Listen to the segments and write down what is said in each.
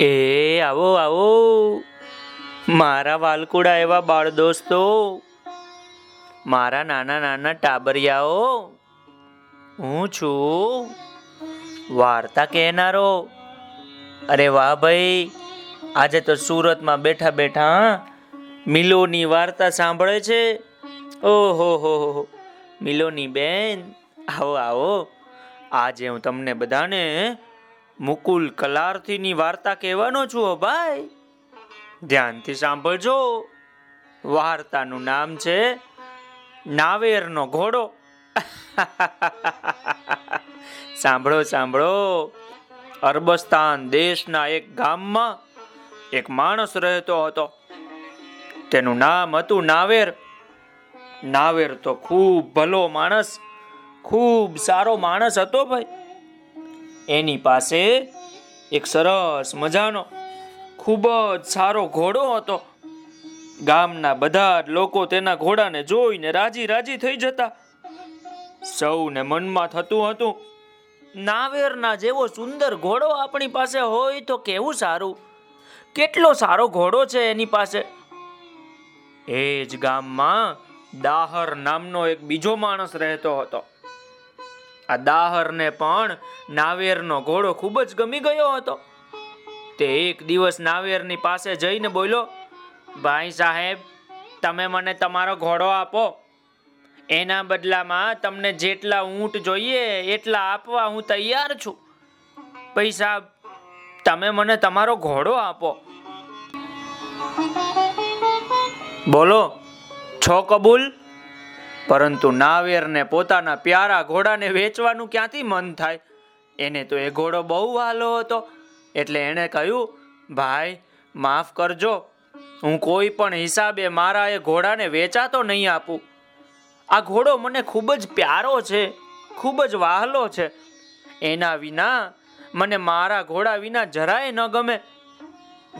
એ, આવો આવો. મારા વાલકુડા એવા બાળ દોસ્તો. મારા નાના નાના ટાબરિયાઓ. હું છું વાર્તા કહેનારો. અરે વાહ ભાઈ, આજે તો સુરતમાં બેઠા બેઠા મિલોની વાર્તા સાંભળે છે. ઓહો હો હો. મિલોની બેન, આવો આવો. આજે હું તમને બધાને મુકુલ કલાર્થીની વાર્તા કહેવાનો છું ભાઈ. ધ્યાનથી સાંભળજો. વાર્તાનું નામ છે નાવેરનો ઘોડો. સાંભળો સાંભળો. અરબસ્તાન દેશના એક ગામમાં એક માણસ રહેતો હતો. તેનું નામ હતું નાવેર. નાવેર તો ખૂબ ભલો માણસ, ખૂબ સારો માણસ હતો ભાઈ. એની પાસે એક સરસ મજાનો ખૂબ જ સારો ઘોડો હતો. ગામના બધા જ લોકો તેના ઘોડાને જોઈને રાજી રાજી થઈ જતા. સૌને મનમાં થતું હતું, નાવેરના જેવો સુંદર ઘોડો આપણી પાસે હોય તો કેવું સારું? કેટલો સારો ઘોડો છે એની પાસે? એ જ ગામમાં દાહર નામનો એક બીજો માણસ રહેતો હતો. આ દાહરને પણ નાવેરનો ઘોડો ખૂબ જ ગમી ગયો હતો. તે એક દિવસ નાવેરની પાસે જઈને બોલ્યો, ભાઈ સાહેબ, તમે મને તમારો ઘોડો આપો. એના બદલામાં તમને જેટલા ઊંટ જોઈએ એટલા આપવા હું તૈયાર છું. પૈસા, તમે મને તમારો ઘોડો આપો. બોલો, છો કબૂલ? પરંતુ નાવેરને પોતાના પ્યારા ઘોડાને વેચવાનું ક્યાંથી મન થાય? એને તો એ ઘોડો બહુ વાલો હતો. એટલે એણે કહ્યું, ભાઈ, માફ કરજો. હું કોઈ પણ હિસાબે મારા એ ઘોડાને વેચાતો નહીં આપું. આ ઘોડો મને ખૂબ જ પ્યારો છે, ખૂબ જ વાહલો છે. એના વિના મને મારા ઘોડા વિના જરાય ન ગમે.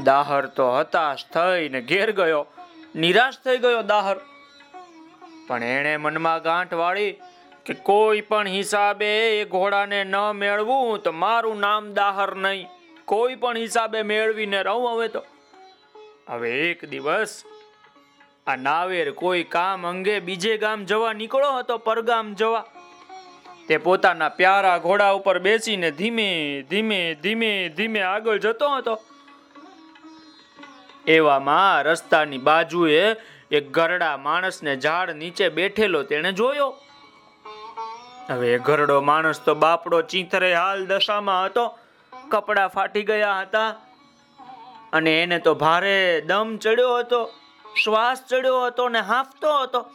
દાહર તો હતાશ થઈને ઘેર ગયો. નિરાશ થઈ ગયો દાહર. પણ એણે મનમાં ગાંઠ વાળી કે કોઈ પણ હિસાબે એ ઘોડાને ન મેળવું તો મારું નામ દાહર નહીં. કોઈ પણ હિસાબે મેળવીને રહું હવે તો. હવે એક દિવસ આ નાવેર કોઈ કામ અંગે બીજે ગામ જવા નીકળો હતો, પરગામ જવા. તે પોતાના પ્યારા ઘોડા ઉપર બેસીને ધીમે ધીમે ધીમે ધીમે આગળ જતો હતો. એવામાં રસ્તાની બાજુએ એક ગરડા માણસને ઝાડ નીચે બેઠેલો તેણે જોયો. હવે એ ગરડો માણસ તો બાપડો ચીંથરે હાલ દશામાં હતો. કપડા ફાટી ગયા હતા અને એને તો ભારે દમ ચડ્યો હતો, શ્વાસ ચડ્યો હતો ને હાંફતો હતો.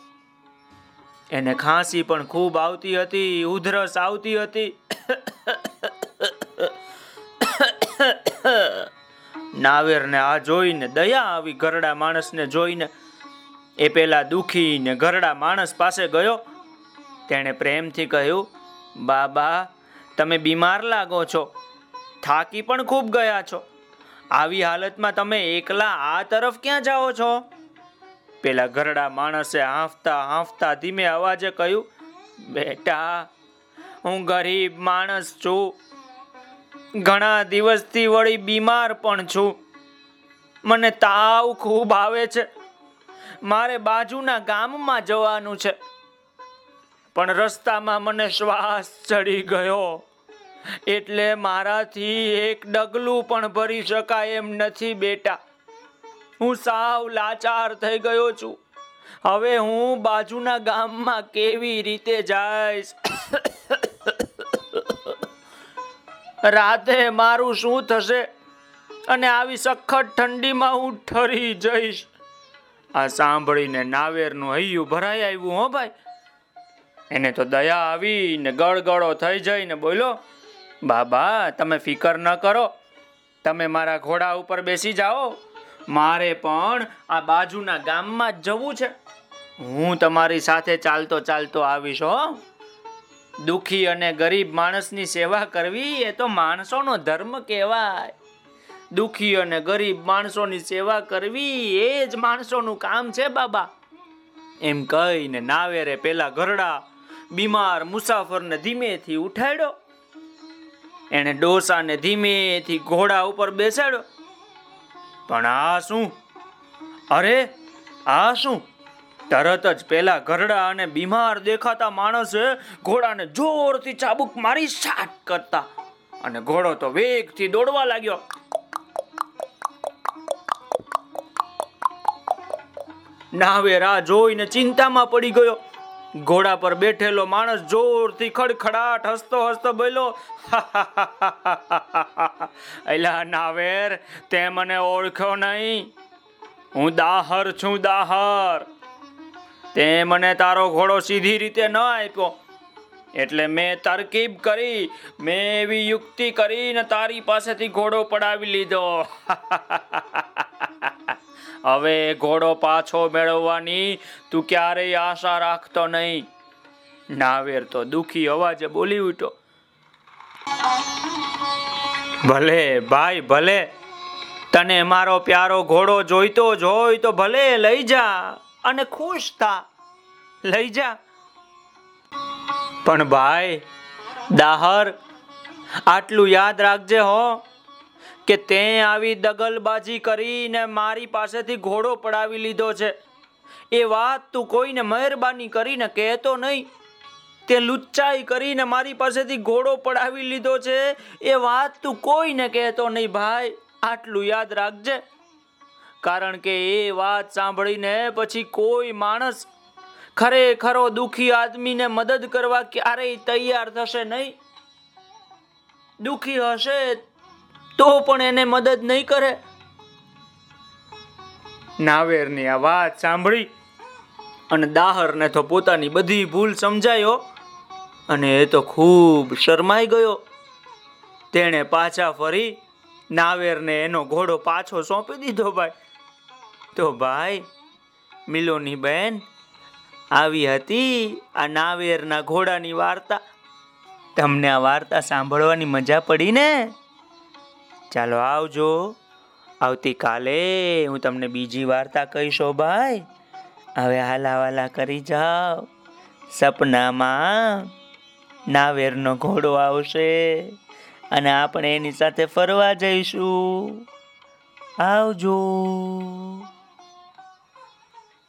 એને ખાંસી પણ ખૂબ આવતી હતી, ઉધરસ આવતી હતી. નાવેરને આ જોઈને દયા આવી ગરડા માણસને જોઈને એ પેલા દુખી ને ઘરડા માણસ પાસે ગયો. તેણે પ્રેમથી કહ્યું, બાબા, તમે બીમાર લાગો છો. થાકી પણ ખૂબ ગયા છો. આવી હાલતમાં તમે એકલા આ તરફ ક્યાં જાઓ છો? પેલા ઘરડા માણસે હાંફતા હાંફતા ધીમે અવાજે કહ્યું, બેટા, હું ગરીબ માણસ છું. ઘણા દિવસથી વળી બીમાર પણ છું. મને તાવ ખૂબ આવે છે. મારે બાજુના ગામમાં જવાનું છે. પણ રસ્તામાં મને શ્વાસ ચડી ગયો. એટલે મારાથી એક ડગલું પણ ભરી શકાય એમ નથી બેટા. હું સાવ લાચાર થઈ ગયો છું. હવે હું બાજુના ગામમાં કેવી રીતે જઈશ? રાતે મારું શું થશે? અને આવી સખત ઠંડીમાં હું ઠરી જઈશ. આ સાંભળીને નાવેરનું હૈયું ભરાઈ આવ્યું, હો ભાઈ. એને તો દયા આવી ને ગળગળો થઈ જઈને બોલો બાબા, તમે ફિકર ન કરો. તમે મારા ઘોડા ઉપર બેસી જાઓ. મારે પણ આ બાજુના ગામમાં જ જવું છે. હું તમારી સાથે ચાલતો ચાલતો આવીશ, હો. દુખી અને ગરીબ માણસની સેવા કરવી એ તો માણસોનો ધર્મ કહેવાય. દુખી અને ગરીબ માણસોની સેવા કરવી એ જ માણસોનું કામ છે, બાબા. એમ કહીને નાવેરે પેલા ઘરડા બીમાર મુસાફરને ધીમેથી ઉઠાડ્યો. એણે ડોસાને ધીમેથી ઘોડા ઉપર બેસાડ્યો. પણ આ શું? અરે, આ શું? તરત જ પેલા ઘરડા અને બીમાર દેખાતા માણસે ઘોડાને જોરથી ચાબુક મારી શાટ કરતા અને ઘોડો તો વેગથી દોડવા લાગ્યો. નાવેર આ જોઈને ચિંતામાં પડી ગયો. ઘોડા પર બેઠેલો માણસ જોરથી ખડખડાટ હસતો હસતો બોલ્યો એલા નાવેર, તે મને ઓળખ્યો નહીં. હું દાહર છું, દાહર. તે મને તારો ઘોડો સીધી રીતે ન આપ્યો. એટલે મેં તરકીબ કરી, મેં એવી યુક્તિ કરીને તારી પાસેથી ઘોડો પડાવી લીધો. હવે ઘોડો પાછો મેળવવાની તું ક્યારેય આશા રાખતો નહીં. નાવેર તો દુખી અવાજે બોલી ઉઠ્યો. ભલે ભાઈ, ભલે. તને મારો પ્યારો ઘોડો જોઈતો જ હોય તો ભલે લઈ જા અને ખુશ થા. લઈ જા. પણ ભાઈ, દાહર, આટલું યાદ રાખજે હો. કે તે આવી દગલબાજી કરીને મારી પાસેથી ઘોડો પડાવી લીધો છે. એ વાત તું કોઈને મહેરબાની કરીને કહેતો નહીં. તે લુચ્ચાઈ કરીને મારી પાસેથી ઘોડો પડાવી લીધો છે. એ વાત તું કોઈને કહેતો નહીં ભાઈ, આટલું યાદ રાખજે. કારણ કે એ વાત સાંભળીને પછી કોઈ માણસ ખરેખરો દુખી આદમીને મદદ કરવા ક્યારેય તૈયાર થશે નહીં. દુખી હશે તો પણ એને મદદ નહીં કરે. નાવેરની આ વાત સાંભળી અને દાહરને તો પોતાની બધી ભૂલ સમજાયો અને એ તો ખૂબ શરમાઈ ગયો. તેણે પાછા ફરી નાવેરને એનો ઘોડો પાછો સોંપી દીધો ભાઈ. તો ભાઈ, મિલોની બેન, આવી હતી આ નાવેરના ઘોડાની વાર્તા. તમને આ વાર્તા સાંભળવાની મજા પડી ને? ચાલો આવજો. આવતીકાલે હું તમને બીજી વાર્તા કહીશો ભાઈ. હવે હાલાવાલા કરી જાઓ. સપનામાં નાવેરનો ઘોડો આવશે અને આપણે એની સાથે ફરવા જઈશું. આવજો.